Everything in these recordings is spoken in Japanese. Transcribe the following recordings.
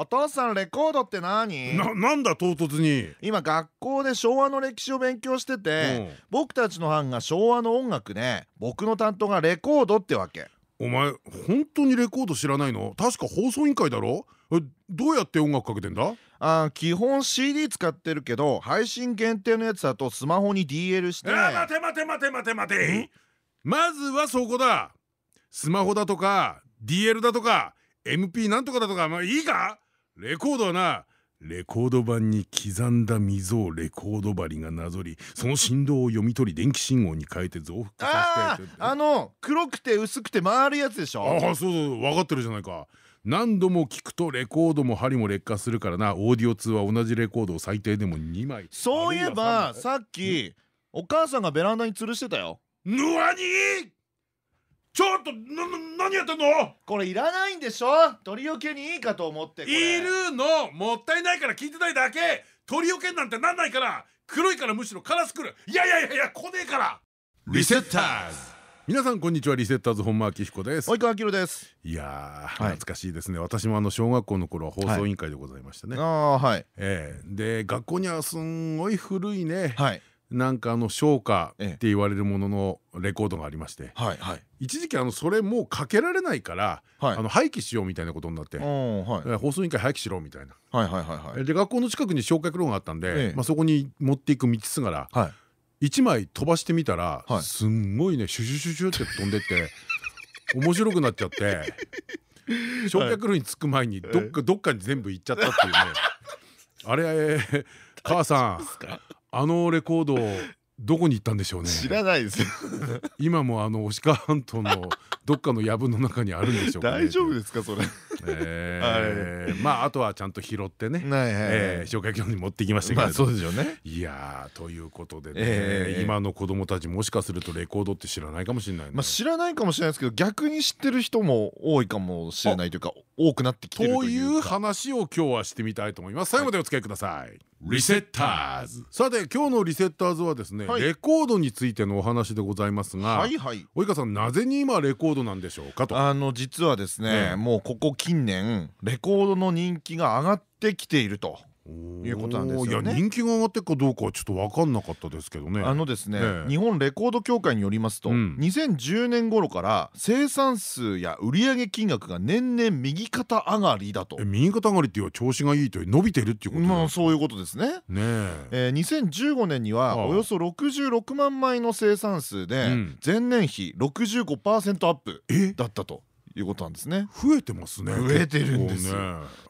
お父さんレコードって何？ななんだ唐突に。今学校で昭和の歴史を勉強してて僕たちの班が昭和の音楽で僕の担当がレコードってわけ。お前本当にレコード知らないの？確か放送委員会だろ？どうやって音楽かけてんだ？あ基本 CD 使ってるけど配信限定のやつだとスマホに DL して。待て待て待て待て待て。まずはそこだ。スマホだとか DL だとか MP なんとかだとかまあいいか？レコードはなレコード盤に刻んだ溝をレコード針がなぞりその振動を読み取り電気信号に変えて増幅させてあの黒くて薄くて回るやつでしょ？ああそうそう分かってるじゃないか。何度も聞くとレコードも針も劣化するからな。オーディオ通は同じレコードを最低でも2枚。そういえばさっきお母さんがベランダに吊るしてたよ。ぬわにちょっとな何やってんの？これいらないんでしょ？鳥よけにいいかと思っているの。もったいないから聞いてないだけ。鳥よけなんてなんないから。黒いからむしろカラス来る。いやいやいやいや来ねえから。リセッターズ。皆さんこんにちはリセッターズ本間明彦です。及川明です。いや懐かしいですね。私もあの小学校の頃は放送委員会でございましたね。ああはい。ええ。で学校にはすんごい古いね。はいなんかあの昇華って言われるもののレコードがありまして、はいはい、一時期あのそれもうかけられないから、はい、あの廃棄しようみたいなことになって、はい、放送委員会廃棄しろみたいな。で学校の近くに焼却炉があったんで、ええ、まあそこに持っていく道すがら、はい、1枚飛ばしてみたら、はい、すんごいねシュシュシュシュって飛んでって 面白くなっちゃって焼却炉に着く前にどっかどっかに全部行っちゃったっていうね。あれ母さんあのレコードどこに行ったんでしょうね。知らないです今もあの押川半島のどっかの藪の中にあるんでしょうか、大丈夫ですかそれ。えまああとはちゃんと拾ってね消火器に持ってきましたけどそうですよね。いやということでね今の子供たちもしかするとレコードって知らないかもしれないまあ知らないかもしれないですけど逆に知ってる人も多いかもしれないというか多くなってきてるという話を今日はしてみたいと思います。最後までお付き合いくださいリセッターズ。さて今日のリセッターズはですねレコードについてのお話でございますが及川さんなぜに今レコードなんでしょうかと。あの実はですねもうここ近年レコードの人気が上がってきているということなんですよね。いや人気が上がってるかどうかはちょっと分かんなかったですけどね。あのですね、日本レコード協会によりますと、2010年頃から生産数や売上金額が年々右肩上がりだと。右肩上がりっていう調子がいいと伸びてるっていうこと。まあそういうことですね。ねえ。2015年にはおよそ66万枚の生産数で前年比65%アップだったと。いうことなんですね。増えてますね。増えてるんです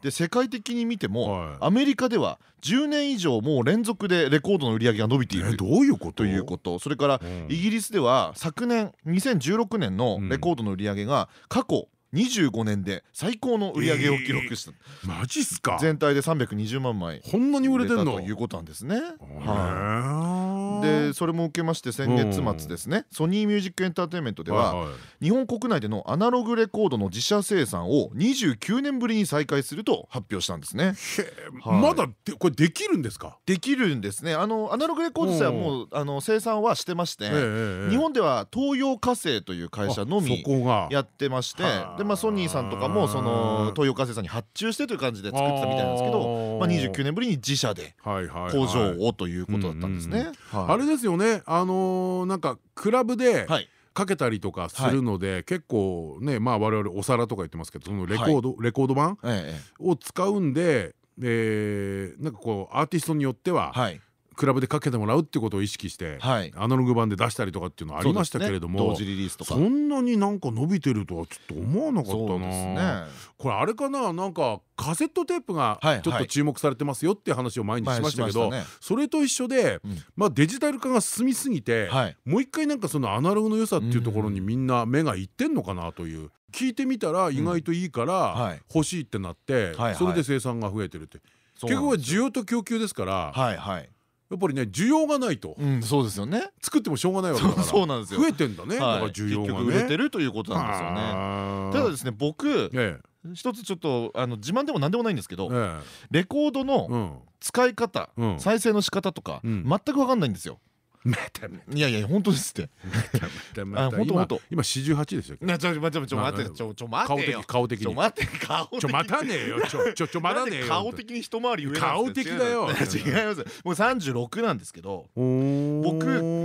で世界的に見てもアメリカでは10年以上もう連続でレコードの売り上げが伸びている。どういうこと？ということ。それからイギリスでは昨年2016年のレコードの売り上げが過去25年で最高の売り上げを記録した、えー、マジっすか？全体で320万枚こんなに売れてんのということなんですね。でそれも受けまして先月末ですね。ソニーミュージックエンターテインメントでは日本国内でのアナログレコードの自社生産を29年ぶりに再開すると発表したんですね。まだこれできるんですか？できるんですね。あのアナログレコードさえはもうあの生産はしてまして日本では東洋化成という会社のみやってまして。でまあソニーさんとかもその東洋化成さんに発注してという感じで作ってたみたいなんですけど、まあ29年ぶりに自社で工場をということだったんですね。あれですよね。あのなんかクラブで。かけたりとかするので、結構ねまあ我々お皿とか言ってますけどそのレコード、レコード版を使うんで、えー、なんかこうアーティストによっては、クラブでかけてもらうってことを意識して、はい、アナログ版で出したりとかっていうのはありましたけれども、同時リリースとか。そんなになんか伸びてるとはちょっと思わなかったな、ね、これあれかな？なんかカセットテープがちょっと注目されてますよっていう話を前にしましたけどそれと一緒で、まあデジタル化が進みすぎて、もう一回なんかそのアナログの良さっていうところにみんな目がいってんのかなという聞いてみたら意外といいから欲しいってなってそれで生産が増えてるって。結局は需要と供給ですからはいはいやっぱりね需要がないと、そうですよね。作ってもしょうがないわけだから。そうなんですよ。増えてんだね。だから需要がね。売れてるということなんですよね。ただですね僕一つちょっいあの自慢でも何でもないんですけどレコードの使い方再生の仕方とか全く分かんないんですよいやいや本当ですって。本当本当。今四十八ですよ。ちょちょちょちょ待ってちょちょ待ってよ。顔的に。ちょ待って顔。ちょ待たねえよ。ちょちょちょ待たねえよ。顔的に一回り上。顔的だよ。違います。もう三十六なんですけど。僕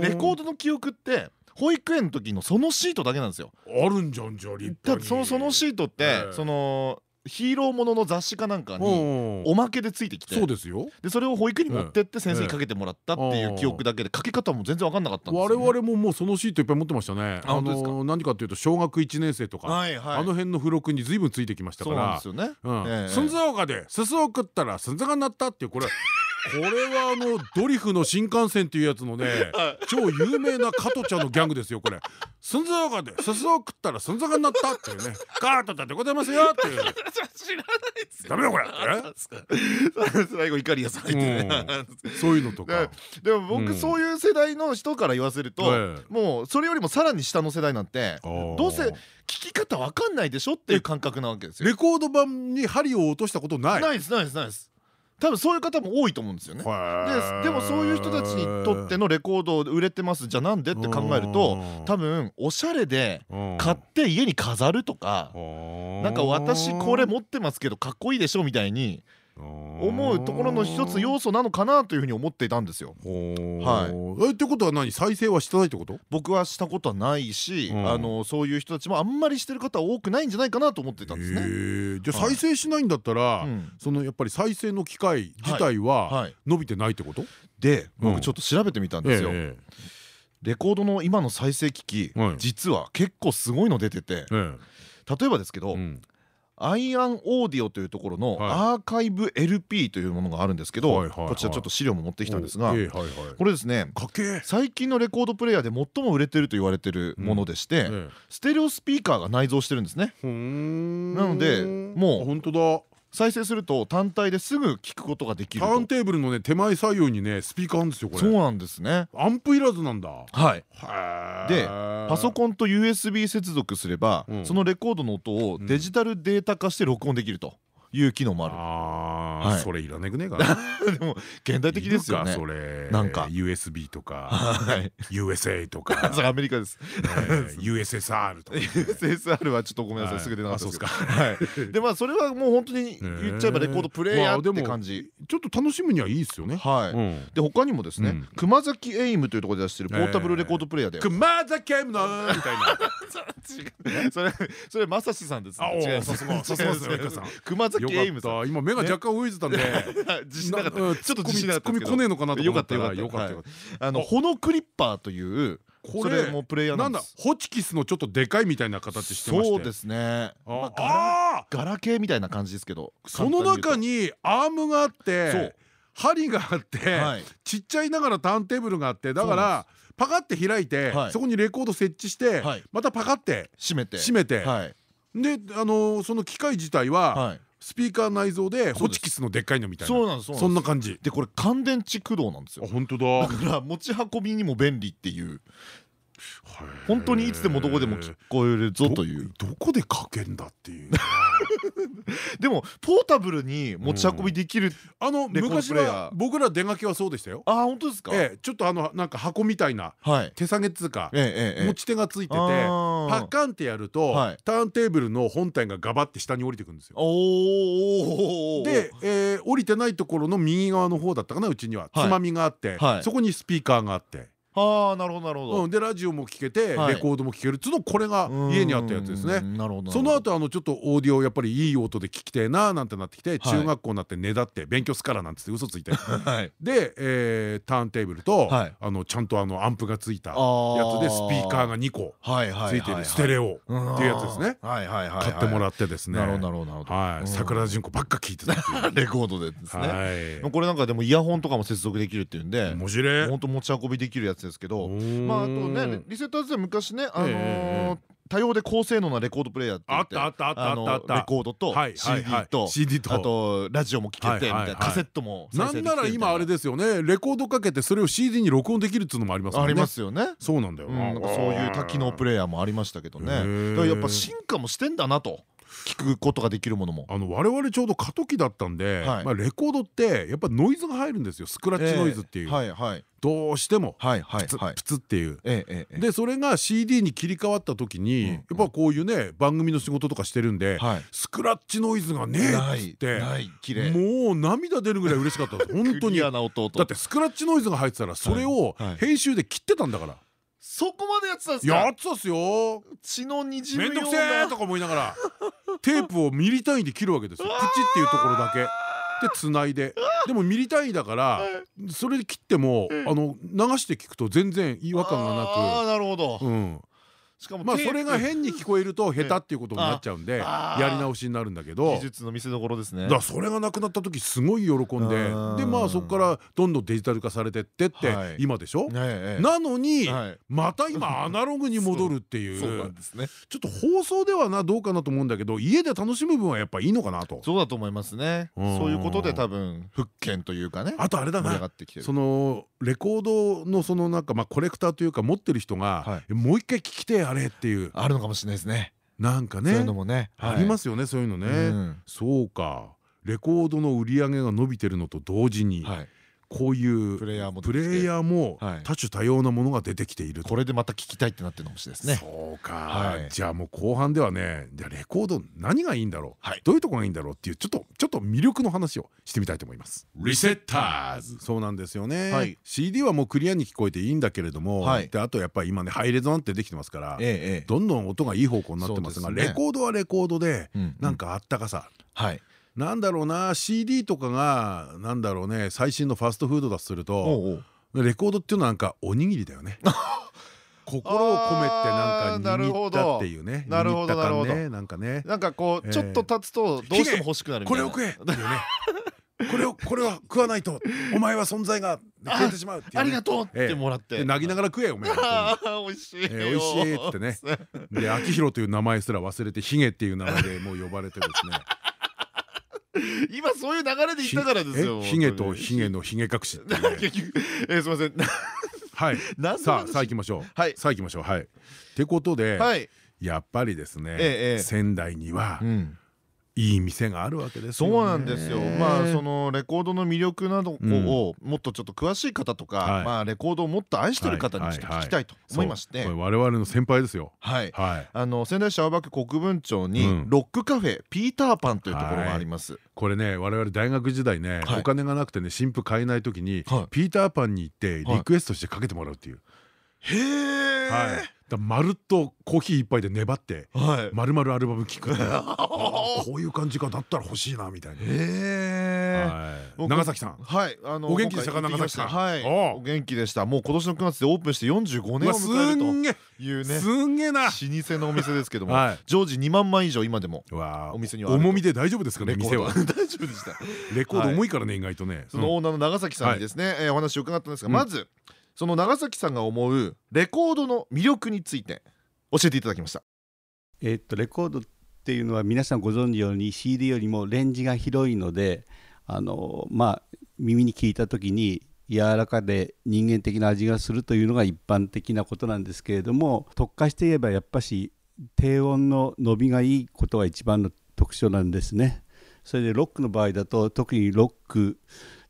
レコードの記憶って。保育園の時のそのシートだけなんですよ。あるんじゃんじゃ立派に。そのそのシートってそのヒーローものの雑誌かなんかにおまけでついてきてそうですよ。でそれを保育に持ってって先生にかけてもらったっていう記憶だけでかけ方も全然分かんなかったんです我々ももうそのシートいっぱい持ってましたね。あの何かっていうと小学1年生とかあの辺の付録に随分ついてきましたから。そうなんですよね寸座岡ですすを食ったら寸座が鳴ったっていうこれこれはあのドリフの新幹線っていうやつのね超有名な加トちゃんのギャングですよこれ。すんざがですすを食ったらすんざがになったっていうね。カートだってございますよっていう。知らないですダメだこれ。最後怒りやさん入ってね。そういうのとか。でも僕そういう世代の人から言わせると、もうそれよりもさらに下の世代なんてどうせ聞き方わかんないでしょっていう感覚なわけですよ。レコード版に針を落としたことない？ないですないですないです。多分そういう方も多いと思うんですよね。ででもそういう人たちにとってのレコード売れてますじゃあなんでって考えると多分おしゃれで買って家に飾るとかなんか私これ持ってますけどかっこいいでしょみたいに思うところの一つ要素なのかなというふうに思っていたんですよ。はい。えってことは何？再生はしてないってこと？僕はしたことはないし、あのそういう人たちもあんまりしてる方は多くないんじゃないかなと思ってたんですね。じゃあ再生しないんだったら、そのやっぱり再生の機会自体は伸びてないってこと、で僕ちょっと調べてみたんですよ。レコードの今の再生機器、実は結構すごいの出てて、例えばですけど、アイアンオーディオというところのアーカイブ LP というものがあるんですけどこちらちょっと資料も持ってきたんですがこれですね最近のレコードプレーヤーで最も売れてると言われてるものでしてステレオスピーカーが内蔵してるんですね。なのでもう本当だ再生すると単体ですぐ聞くことができるターンテーブルのね手前左右にねスピーカーあるんですよこれ。そうなんですね。アンプいらずなんだ。はい。でパソコンと USB 接続すれば、そのレコードの音をデジタルデータ化して録音できるという機能もある。ああそれいらねくねえか でも現代的ですよね。それなんか。USB とか USA とか。アメリカです。USSR とか。USSR はちょっとごめんなさいすぐ出なかったですか。でまあそれはもう本当に言っちゃえばレコードプレイヤーって感じちょっと楽しむにはいいですよね。はい。で他にもですね熊崎エイムというところで出してるポータブルレコードプレイヤーで熊崎エイムのみたいな。それそれまさしさんです。違います。熊崎エイムさん。今目が若干動いてたんで。自信なかった。ちょっと自信なかった込みこねえのかなと思ったらよかったあのホノクリッパーというこれもプレイヤーなんだホチキスのちょっとでかいみたいな形してまして。そうですね。あガラケーみたいな感じですけど。その中にアームがあって針があってちっちゃいながらターンテーブルがあってだからパカって開いてそこにレコード設置してまたパカって閉めて。閉めて。であのその機械自体はスピーカー内蔵でホチキスのでっかいのみたいな。そうなんですそんな感じ。でこれ乾電池駆動なんですよ。本当だ。だから持ち運びにも便利っていう。本当にいつでもどこでも聞こえるぞという。どこでかけんだっていう でもポータブルに持ち運びできるあの昔は僕ら出がけはそうでしたよ。あ本当ですか？ちょっとあのなんか箱みたいな手提げっつうか持ち手がついててパッカンってやるとターンテーブルの本体がガバって下に降りてくるんですよ。で降りてないところの右側の方だったかなうちには。つまみがあってそこにスピーカーがあってああなるほどなるほど、うん、でラジオも聴けてレコードも聴けるっつうのこれが家にあったやつですね。なるほどその後あのちょっとオーディオやっぱりいい音で聞きてえななんてなってきて中学校になってねだって勉強すからなんつって嘘ついて。でえターンテーブルとあのちゃんとあのアンプがついたやつでスピーカーが2個ついてるステレオっていうやつですね。買ってもらってですね。なるほどなるほどはい。桜田淳子ばっか聞いてた レコードでですね。これなんかでもイヤホンとかも接続できるっていうんで本当持ち運びできるやつですけどまああとねリセッターズで昔ねあの多様で高性能なレコードプレーヤーってあったあったあったあったレコードと CD と CD と。あとラジオも聴けてみたいなカセットもな。んなら今あれですよね。レコードかけてそれを CD に録音できるっつうのもありますありますよね。そうなんだよな。そういう多機能プレーヤーもありましたけどね。やっぱ進化もしてんだなと聞くことができるものも。あの我々ちょうど過渡期だったんで、まあレコードってやっぱノイズが入るんですよ。スクラッチノイズっていう、どうしてもプツっていう。でそれが CD に切り替わった時にやっぱこういうね番組の仕事とかしてるんでスクラッチノイズがねえっってもう涙出るぐらい嬉しかった 本当に。だってスクラッチノイズが入ってたらそれを編集で切ってたんだから。そこまでやってたんですか？やってたっすよ。血のにじむような。めんどくせえとか思いながらテープをミリ単位で切るわけですよ。プチっていうところだけ。でつないで。でもミリ単位だからそれで切ってもあの流して聞くと全然違和感がなく。あなるほどしかもまあそれが変に聞こえると下手っていうことになっちゃうんでやり直しになるんだけど。技術の見せ所ですね。だからそれがなくなった時すごい喜んででまあそこからどんどんデジタル化されてってって今でしょ？なのにまた今 アナログに戻るっていうちょっと放送ではなどうかなと思うんだけど家で楽しむ分はやっぱいいのかなと。そうだと思いますね。そういうことで多分復権というかねあとあれだなそのレコードのそのなんかまあコレクターというか持ってる人がもう一回聞きてあれっていう。あるのかもしれないですね。なんかね。そういうのもね。ありますよねそういうのね。そうか。レコードの売り上げが伸びてるのと同時にこういうプレイヤーも多種多様なものが出てきているこれでまた聞きたいってなってるのかもしれないですね。そうか。じゃあもう後半ではねじゃあレコード何がいいんだろう？どういうとこがいいんだろうっていうちょっとちょっと魅力の話をしてみたいと思います。リセッターズ。そうなんですよね。CD はもうクリアに聞こえていいんだけれどもであとやっぱり今ねハイレゾなんてできてますからどんどん音がいい方向になってますがレコードはレコードでなんかあったかさ。はいなんだろうな CD とかがなんだろうね最新のファストフードだとするとレコードっていうのはなんかおにぎりだよね。心を込めてなんか握ったっていうね。なるほどなるほど。なんかね。なんかこうちょっと経つとどうしても欲しくなるこれを食えっていうね。これをこれは食わないと。お前は存在が消えてしまうありがとうってもらって。泣きながら食えお前 美味しい美味しいってね。で秋広という名前すら忘れてヒゲっていう名前でもう呼ばれてですね 今そういう流れで言ったからですよヒゲ とヒゲのヒゲ隠し えすみません。はい。さあさあ行きましょう。はい。さあ行きましょう。はい。ってことでやっぱりですね仙台にはいい店があるわけですそうなんですよ。まあそのレコードの魅力などをもっとちょっと詳しい方とかまあレコードをもっと愛してる方にちょっと聞きたいと思いまして。我々の先輩ですよ。はい。あの仙台市青葉区国分町にロックカフェピーターパンというところがあります。これね我々大学時代ねお金がなくてね新譜買えない時にピーターパンに行ってリクエストしてかけてもらうっていうへえまるっとコーヒー一杯で粘ってまるまるアルバム聴く こういう感じかだったら欲しいなみたいな。長崎さん？はい。お元気でした。か長崎さん？はい。お元気でした。もう今年の9月でオープンして45年を迎えるというね。すんげえ。な。老舗のお店ですけども。常時2万枚以上今でも。お店には重みで大丈夫ですかね店は。大丈夫でした。レコード重いからね意外とね。そのオーナーの長崎さんにですねお話を伺ったんですがまずその長崎さんが思うレコードの魅力について教えていただきました。えっとレコードっていうのは皆さんご存知ように CD よりもレンジが広いのであのまあ耳に聞いた時に柔らかで人間的な味がするというのが一般的なことなんですけれども特化して言えばやっぱし低音の伸びがいいことが一番の特徴なんですね。それでロックの場合だと特にロック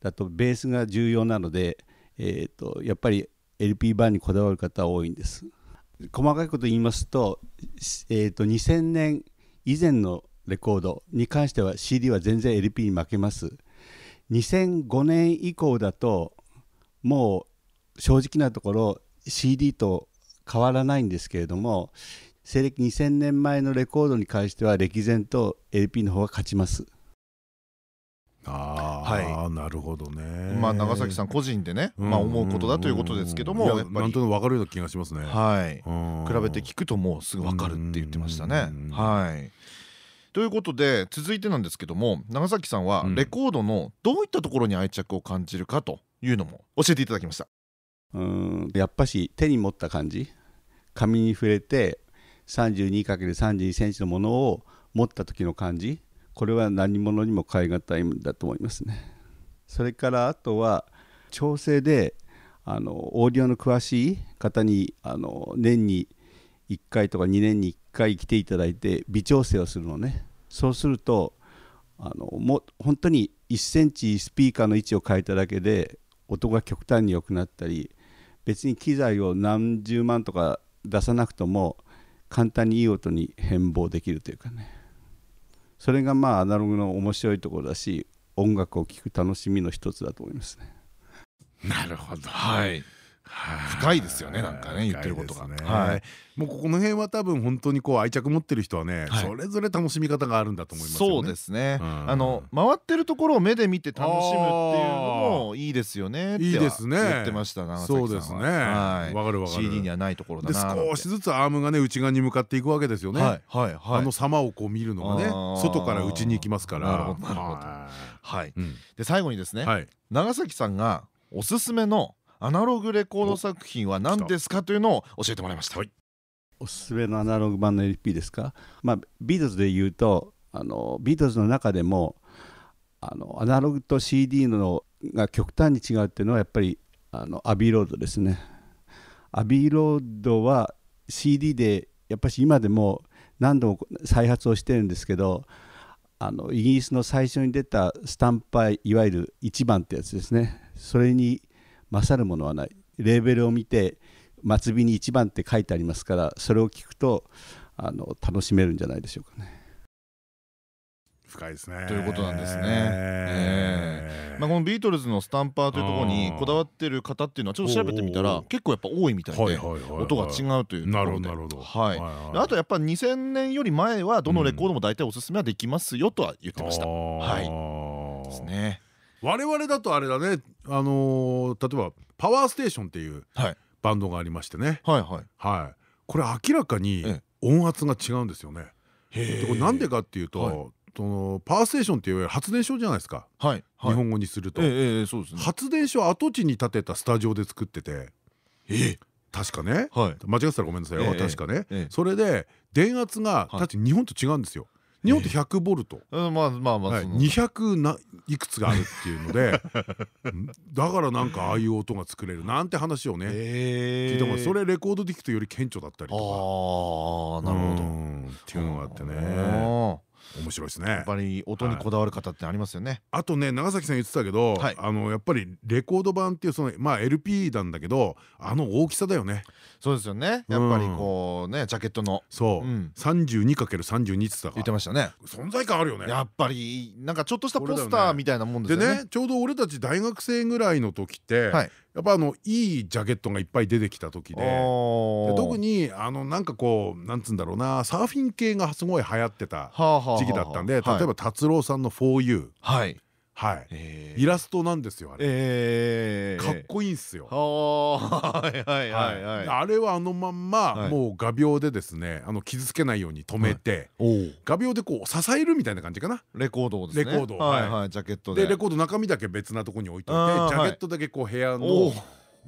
だとベースが重要なのでえーと、やっぱり LP 版にこだわる方多いんです。細かいこと言いますと,、えーと、2000年以前のレコードに関しては CD は全然 LP に負けます。2005年以降だともう正直なところ CD と変わらないんですけれども西暦2000年前のレコードに関しては歴然と LP の方が勝ちます。ああ、なるほどね。まあ長崎さん個人でね、まあ思うことだということですけども、やっぱり。なんとなくわかるような気がしますね。はい。比べて聞くともうすぐわかるって言ってましたね。はい。ということで続いてなんですけども長崎さんはレコードのどういったところに愛着を感じるかというのも教えていただきました。うん。やっぱし手に持った感じ。紙に触れて 32×32 センチのものを持った時の感じこれは何者にも代え難いんだと思いますね。それからあとは調整であのオーディオの詳しい方にあの年に1回とか2年に1回来ていただいて微調整をするのね。そうするとあのも本当に1センチスピーカーの位置を変えただけで音が極端に良くなったり別に機材を何十万とか出さなくとも簡単にいい音に変貌できるというかね。それがまあアナログの面白いところだし音楽を聴く楽しみの一つだと思いますね。なるほど、はい深いですよねなんかね言ってることが。はい。もうこの辺は多分本当にこう愛着持ってる人はねそれぞれ楽しみ方があるんだと思いますそうですね。あの回ってるところを目で見て楽しむっていうのもいいですよねいいですね。言ってましたそうですね。わかるわかる。CD にはないところだな少しずつアームがね内側に向かっていくわけですよね。あの様をこう見るのがね外から内に行きますから。なるほどなるほど。はい。で最後にですね長崎さんがおすすめのアナログレコード作品は何ですかというのを教えてもらいました。おすすめのアナログ版の LP ですか、まあ、ビートルズで言うとあのビートルズの中でもあのアナログと CD のが極端に違うっていうのはやっぱりあのアビーロードですね。アビーロードは CD でやっぱり今でも何度も再発をしてるんですけどあのイギリスの最初に出たスタンパーいわゆる1番ってやつですね。それに勝るものはないレーベルを見て末尾に1番って書いてありますからそれを聞くとあの楽しめるんじゃないでしょうかね。深いですねということなんですね。えー、まあ、このビートルズのスタンパーというところにこだわってる方っていうのはちょっと調べてみたら結構やっぱ多いみたいで音が違うというなるほどなるほど。はい。あとやっぱ2000年より前はどのレコードも大体おすすめはできますよとは言ってました。はい。ですね。我々だとあれだねあの例えばパワーステーションっていうバンドがありましてね。はいはい。はい。これ明らかに音圧が違うんですよね。なんでかっていうとそのパワーステーションっていう発電所じゃないですか。日本語にすると。発電所跡地に建てたスタジオで作ってて。え確かね。間違ってたらごめんなさいよ。確かね。それで電圧が確か日本と違うんですよ日本って100ボルト、まあまあまあ、はい、200ないくつがあるっていうので だからなんかああいう音が作れるなんて話をね聞いてもそれレコードで聞くとより顕著だったりとか。ああなるほど。っていうのがあってね面白いですね。やっぱり音にこだわる方ってありますよね。あとね長崎さん言ってたけどあのやっぱりレコード版っていうそのまあ LP なんだけどあの大きさだよね。そうですよね。やっぱりこうねジャケットの。そう。32×32 って言ってましたね。存在感あるよね。やっぱりなんかちょっとしたポスターみたいなもんですよね。でねちょうど俺たち大学生ぐらいの時ってやっぱあのいいジャケットがいっぱい出てきた時で。特にあのなんかこうなんつうんだろうなサーフィン系がすごい流行ってた時期だったんで例えば達郎さんの「4U」はい。はい、イラストなんですよあれ、かっこいいんすよ。はいはいはいはい。あれはあのまんまもう画鋲でですねあの傷つけないように止めて画鋲でこう支えるみたいな感じかな。レコードですね。レコードはいはい。ジャケットで。レコード中身だけ別なとこに置いといてジャケットだけこう部屋の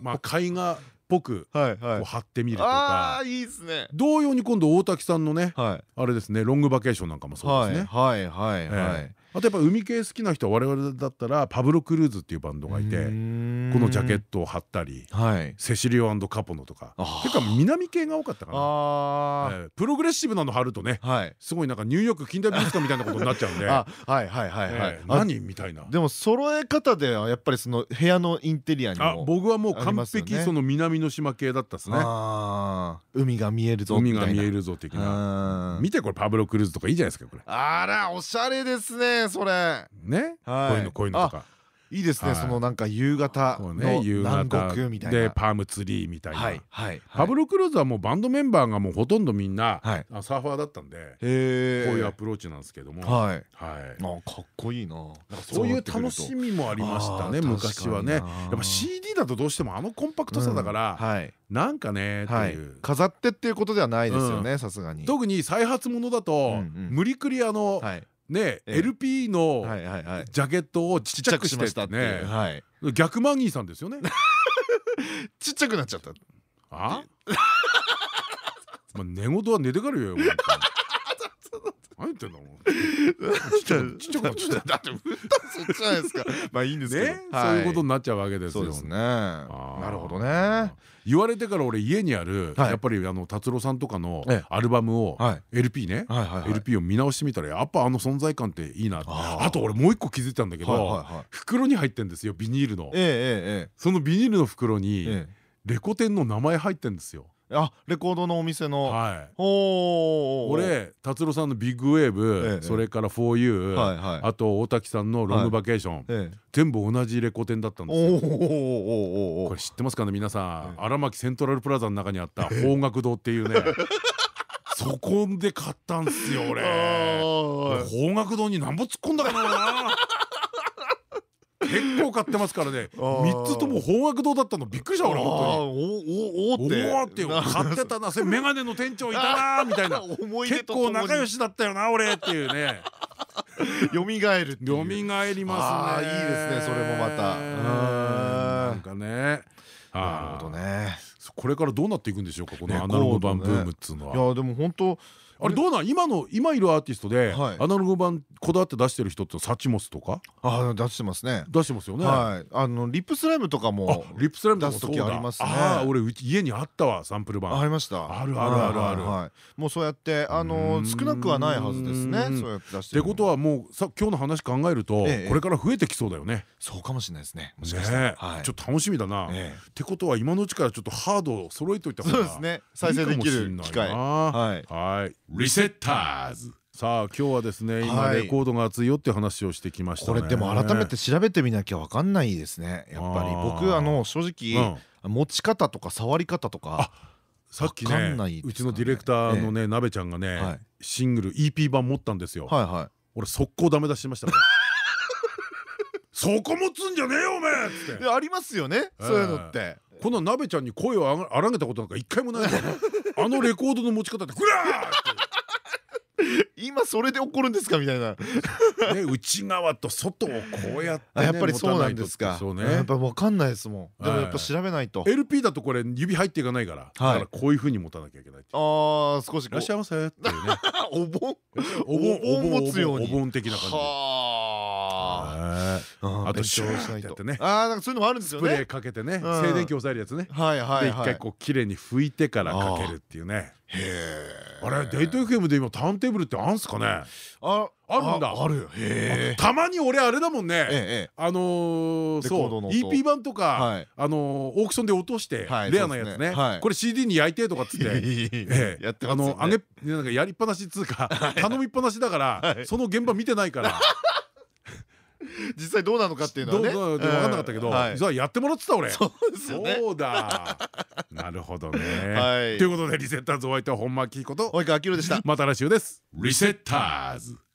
まあ絵画ぽく貼ってみるとか。いいですね。同様に今度大滝さんのねあれですねロングバケーションなんかもそうですね。はいはいはいあとやっぱ海系好きな人は我々だったらパブロ・クルーズっていうバンドがいてこのジャケットを貼ったりセシリオカポノとか。結構南系が多かったかな。プログレッシブなの貼るとねすごいなんかニューヨーク近代美術館みたいなことになっちゃうんで。はいはいはいはい。何みたいな。でも揃え方ではやっぱりその部屋のインテリアにも僕はもう完璧その南の島系だったですね。海が見えるぞ海が見えるぞ的な。見てこれパブロ・クルーズとかいいじゃないですかこれ。あらおしゃれですねそれ。ね？こういうのこういうのとか。いいですねそのなんか夕方の南国みたいな。でパームツリーみたいな。パブロ・クルーズはもうバンドメンバーがもうほとんどみんなサーファーだったんでこういうアプローチなんですけども。はい。かっこいいな。そういう楽しみもありましたね昔はね。やっぱ CD だとどうしてもあのコンパクトさだからなんかねっていう。飾ってっていうことではないですよねさすがに。特に再発ものだと無理くりあのね、LP のジャケットをちっちゃくしてね。逆マギーさんですよね。ちっちゃくなっちゃった。あ寝言は寝てからよ何言ってんの ちっ ちゃくちっちゃくちだってそっちじゃないですか。まあいいんですけど。そういうことになっちゃうわけですよ。ね。なるほどね。言われてから俺家にあるやっぱりあの達郎さんとかのアルバムを LP ね。LP を見直してみたらやっぱあの存在感っていいなあと俺もう一個気づいたんだけど袋に入ってんですよビニールの。そのビニールの袋にレコ天の名前入ってんですよあレコードのお店の。はい。俺達郎さんのビッグウェーブそれから「4U」あと大滝さんの「ロングバケーション」全部同じレコ店だったんですよ。これ知ってますかね皆さん。荒牧セントラルプラザの中にあった方角堂っていうね。そこで買ったんすよ俺。方角堂になんぼ突っ込んだかな結構買ってますからね。3つとも方角堂だったのびっくりした俺本当に。おおおおって買ってたな 眼鏡の店長いたなみたいな。結構仲良しだったよな俺っていうね。蘇る蘇りますね。いいですねそれもまた。なんかねこれからどうなっていくんでしょうかこのアナログ版ブームっつうのは。いやでも本当あれどうなん？今の今いるアーティストでアナログ版こだわって出してる人ってサチモスとか？あ出してますね。出してますよね。はい。あのリップスライムとかもリップスライム出す時ありますね。あ俺家にあったわサンプル版。ありました。あるあるあるある。もうそうやってあの少なくはないはずですね。そうやって出してってことはもうさ今日の話考えるとこれから増えてきそうだよね。そうかもしれないですね。もしかしてちょっと楽しみだな。ってことは今のうちからちょっとハードを揃えといた方がそうですね。再生できる機会。はい。リセッターーズ。さあ今日はですね今レコードが熱いよって話をしてきましたこれでも改めて調べてみなきゃ分かんないですね。やっぱり。僕あの正直持ち方とか触り方とかさっきねうちのディレクターのねなべちゃんがねシングル EP 版持ったんですよ。俺速攻ダメ出しましたそこ持つんじゃねえよおめえって。ありますよねそういうのって。このなべちゃんに声を荒げたことなんか一回もないあのレコードの持ち方でグラーって 今それで怒るんですか？みたいな。内側と外をこうやってやっぱりそうなんですか。やっぱ分かんないですもん。でもやっぱ調べないと。LP だとこれ指入っていかないからだからこういうふうに持たなきゃいけないああ少しいらっしゃいませっていうね。お盆？お盆お盆持つように。お盆的な感じ。あとシューってやってね。ああなんかそういうのもあるんですよね。スプレーかけてね静電気抑えるやつね。はいはいで一回こう綺麗に拭いてからかけるっていうね。へえあれデート FM で今ターンテーブルってあんすかね？ああるんだ。あるへえたまに俺あれだもんね。あのそう EP 版とかあのオークションで落としてレアなやつね。これ CD に焼いてとかっつって。やってあのあげなんかやりっぱなしっつうか頼みっぱなしだからその現場見てないから 実際どうなのかっていうのはね。分かんなかったけど実はやってもらってた俺。そうだ。なるほどね。ということでリセッターズお相手は本間明彦と及川明でした。また来週です。リセッターズ